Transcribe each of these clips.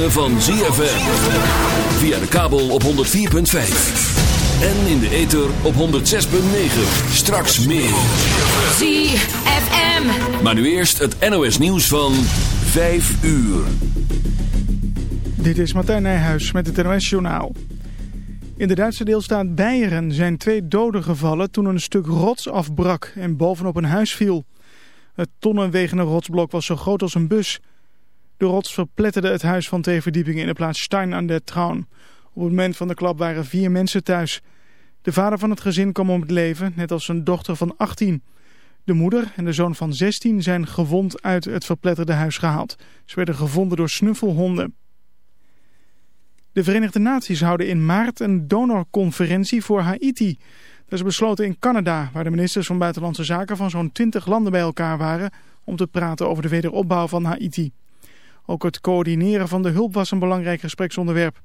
ritme van ZFM. Via de kabel op 104.5. En in de ether op 106.9. Straks meer. ZFM. Maar nu eerst het NOS nieuws van 5 uur. Dit is Martijn Nijhuis met het NOS Journaal. In de Duitse deelstaat Beieren zijn twee doden gevallen toen een stuk rots afbrak en bovenop een huis viel. Het tonnenwegende rotsblok was zo groot als een bus. De rots verpletterde het huis van twee verdiepingen in de plaats Stein aan der Traun. Op het moment van de klap waren vier mensen thuis. De vader van het gezin kwam om het leven, net als zijn dochter van 18. De moeder en de zoon van 16 zijn gewond uit het verpletterde huis gehaald. Ze werden gevonden door snuffelhonden. De Verenigde Naties houden in maart een donorconferentie voor Haiti. Dat is besloten in Canada, waar de ministers van Buitenlandse Zaken van zo'n 20 landen bij elkaar waren om te praten over de wederopbouw van Haiti. Ook het coördineren van de hulp was een belangrijk gespreksonderwerp.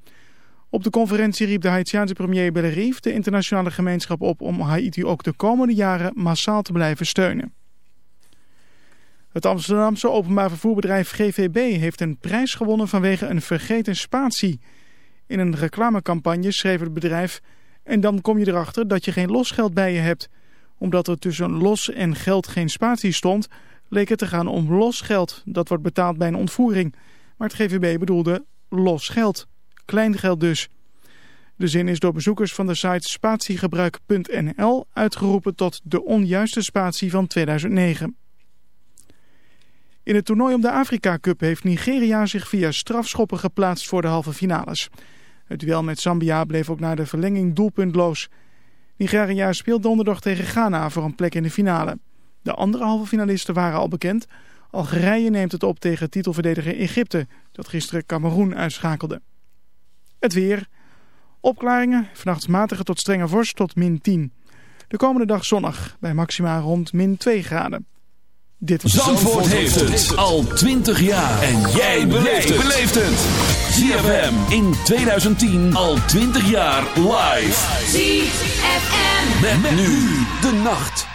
Op de conferentie riep de Haitiaanse premier Belerief de internationale gemeenschap op om Haiti ook de komende jaren massaal te blijven steunen. Het Amsterdamse openbaar vervoerbedrijf GVB heeft een prijs gewonnen vanwege een vergeten spatie. In een reclamecampagne schreef het bedrijf... en dan kom je erachter dat je geen losgeld bij je hebt. Omdat er tussen los en geld geen spatie stond... het te gaan om losgeld. Dat wordt betaald bij een ontvoering. Maar het GVB bedoelde los geld. Klein geld dus. De zin is door bezoekers van de site spatiegebruik.nl uitgeroepen tot de onjuiste spatie van 2009. In het toernooi om de Afrika Cup heeft Nigeria zich via strafschoppen geplaatst voor de halve finales. Het duel met Zambia bleef ook na de verlenging doelpuntloos. Nigeria speelt donderdag tegen Ghana voor een plek in de finale. De andere halve finalisten waren al bekend. Algerije neemt het op tegen titelverdediger Egypte, dat gisteren Cameroen uitschakelde. Het weer. Opklaringen, vannacht matige tot strenge vorst tot min 10. De komende dag zonnig, bij maxima rond min 2 graden. Dit was Zandvoort heeft het al 20 jaar. En jij beleeft het. ZFM in 2010 al 20 jaar live. ZFM. Met, met nu de nacht.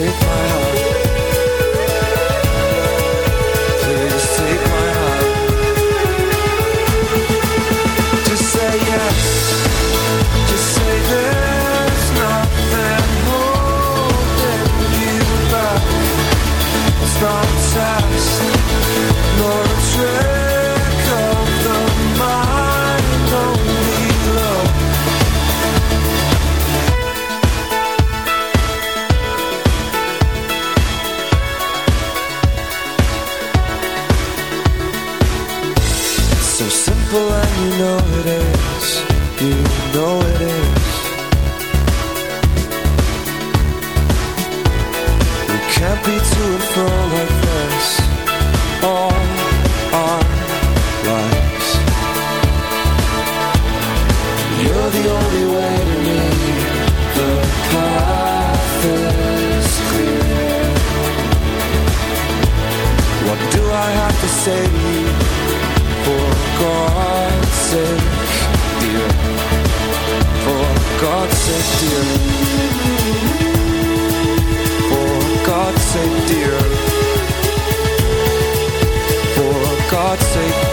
take my hand heart's sake.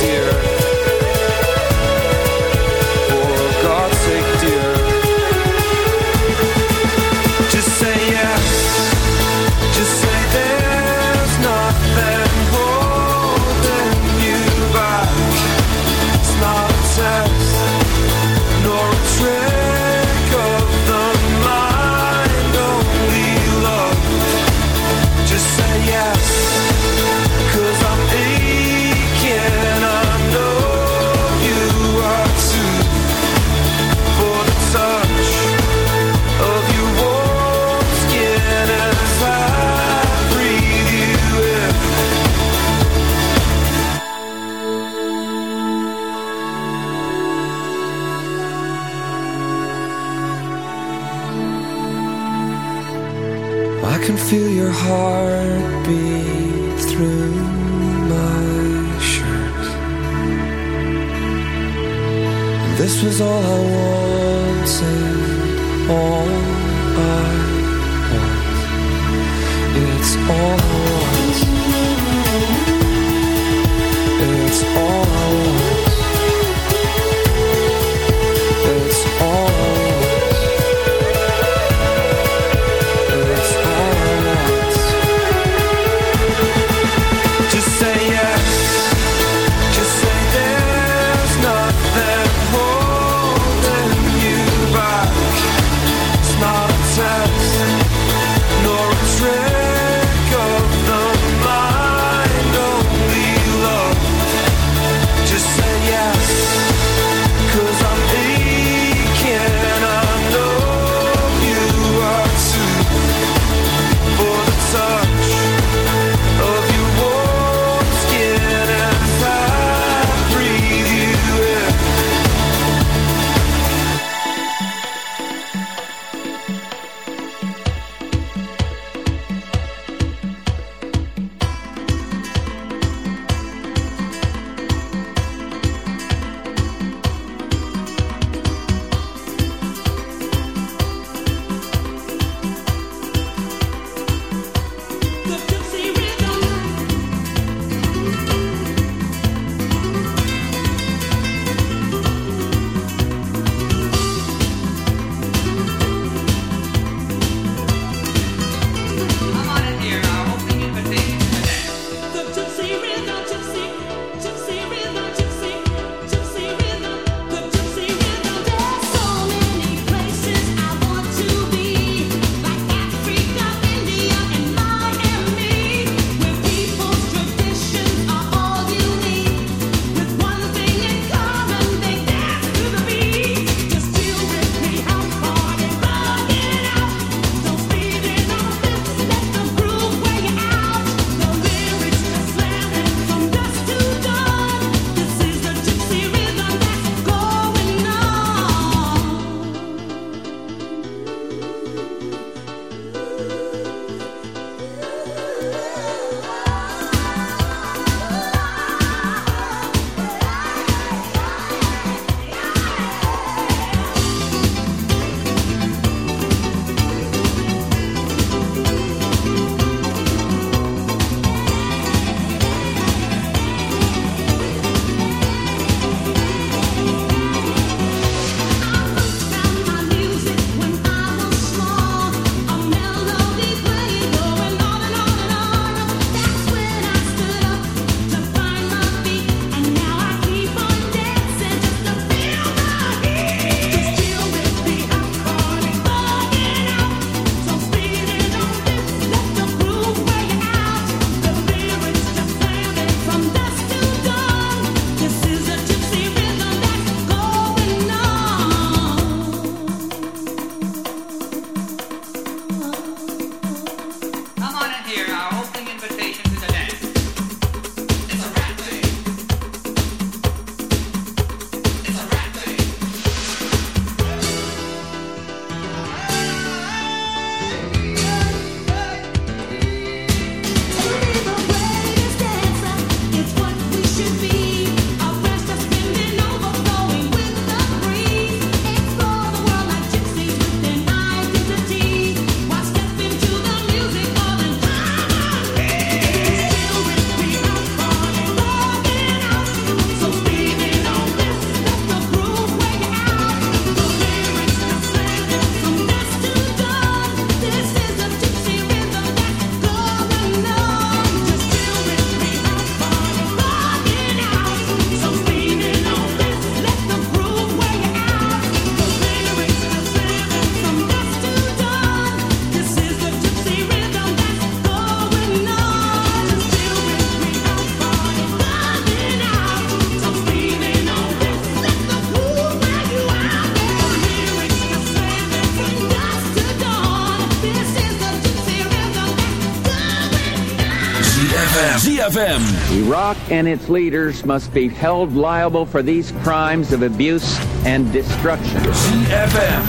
Iraq and its leaders must be held liable for these crimes of abuse and destruction.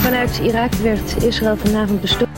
Vanuit Irak werd Israël vanavond bestoken.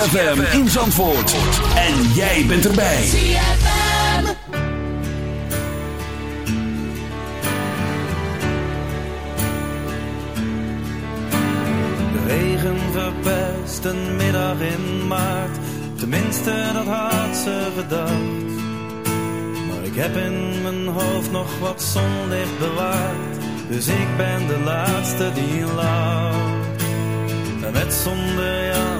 ZFM in Zandvoort. En jij bent erbij. ZFM. De regen verpest een middag in maart. Tenminste, dat had ze gedacht. Maar ik heb in mijn hoofd nog wat zonlicht bewaard. Dus ik ben de laatste die lacht. En met zonder jas stap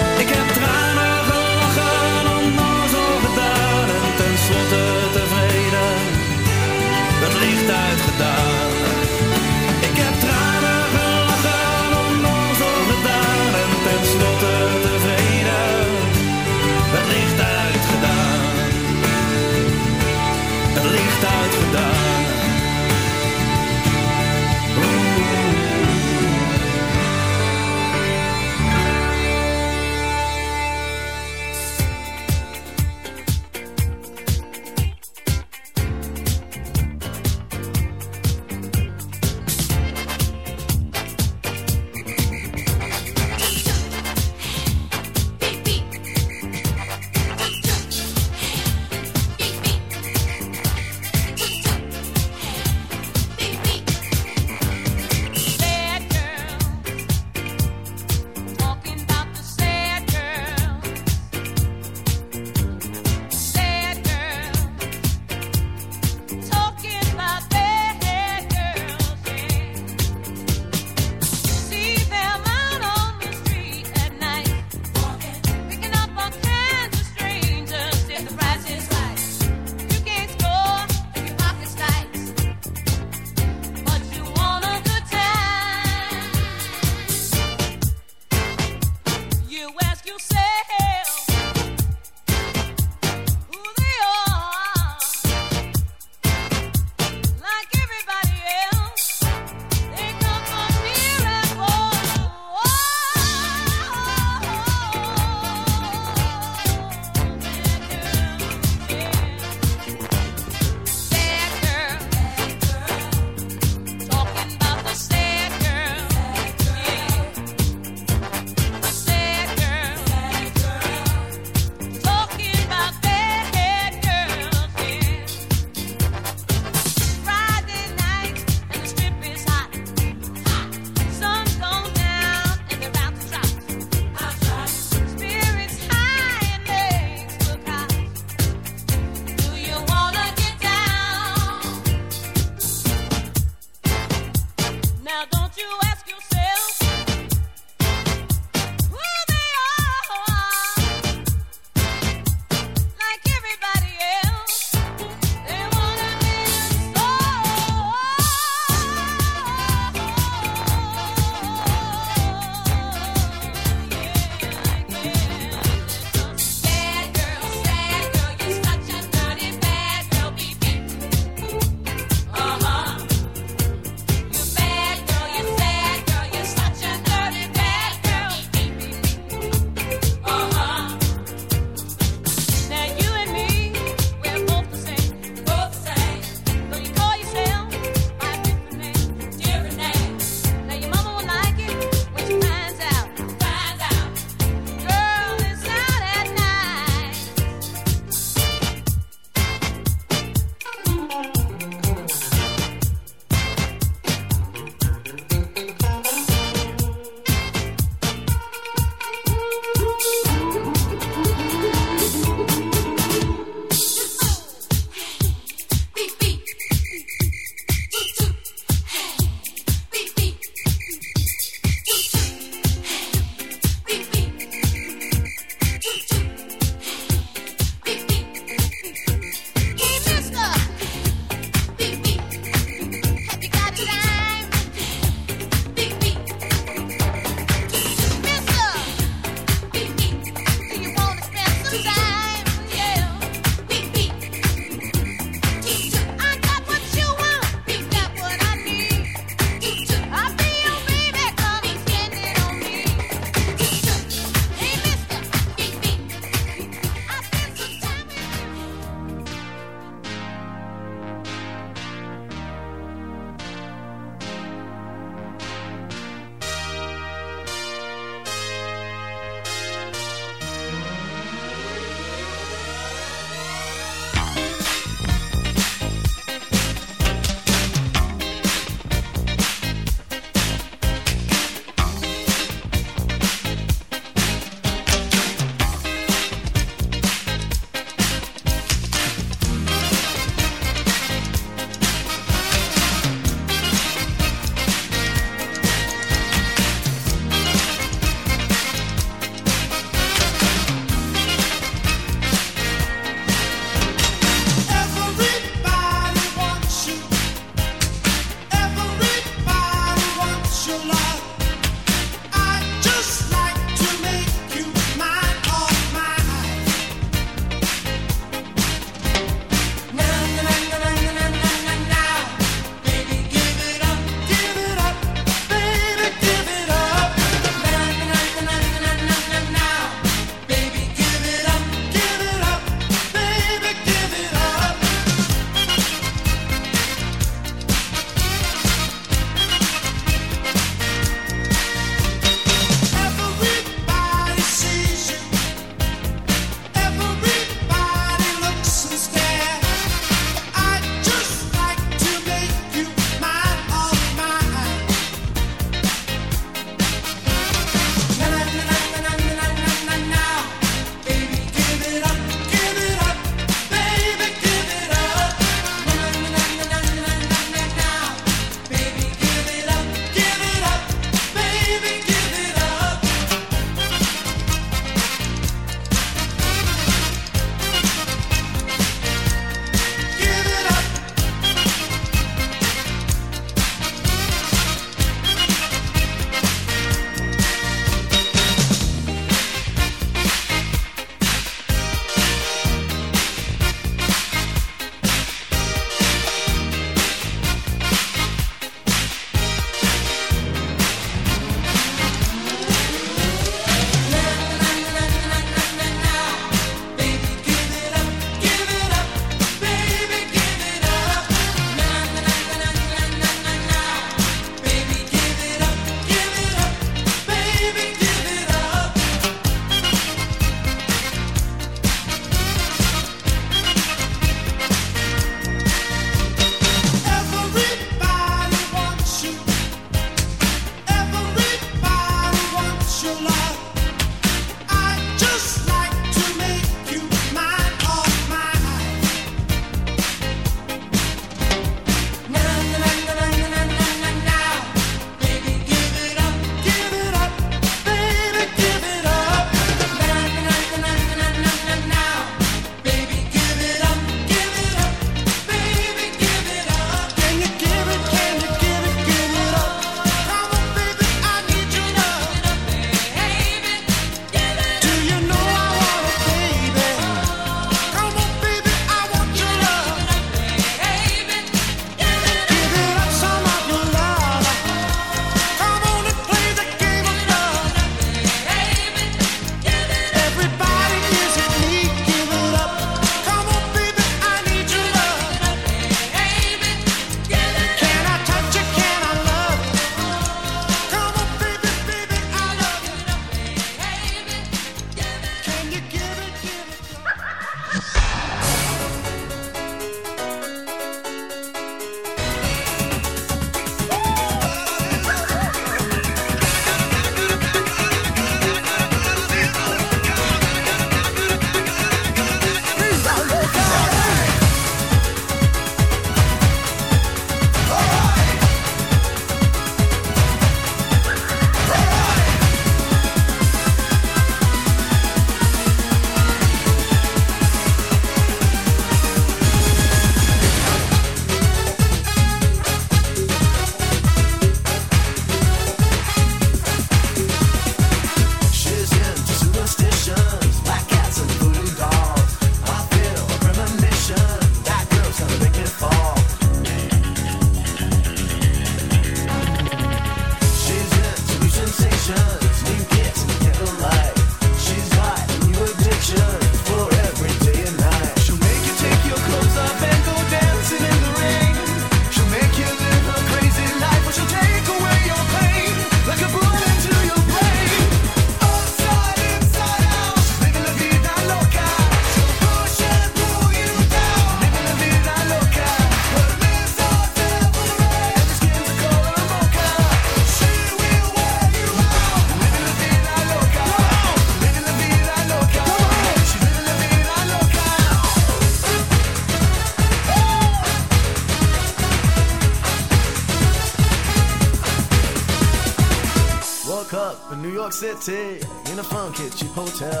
Hotel.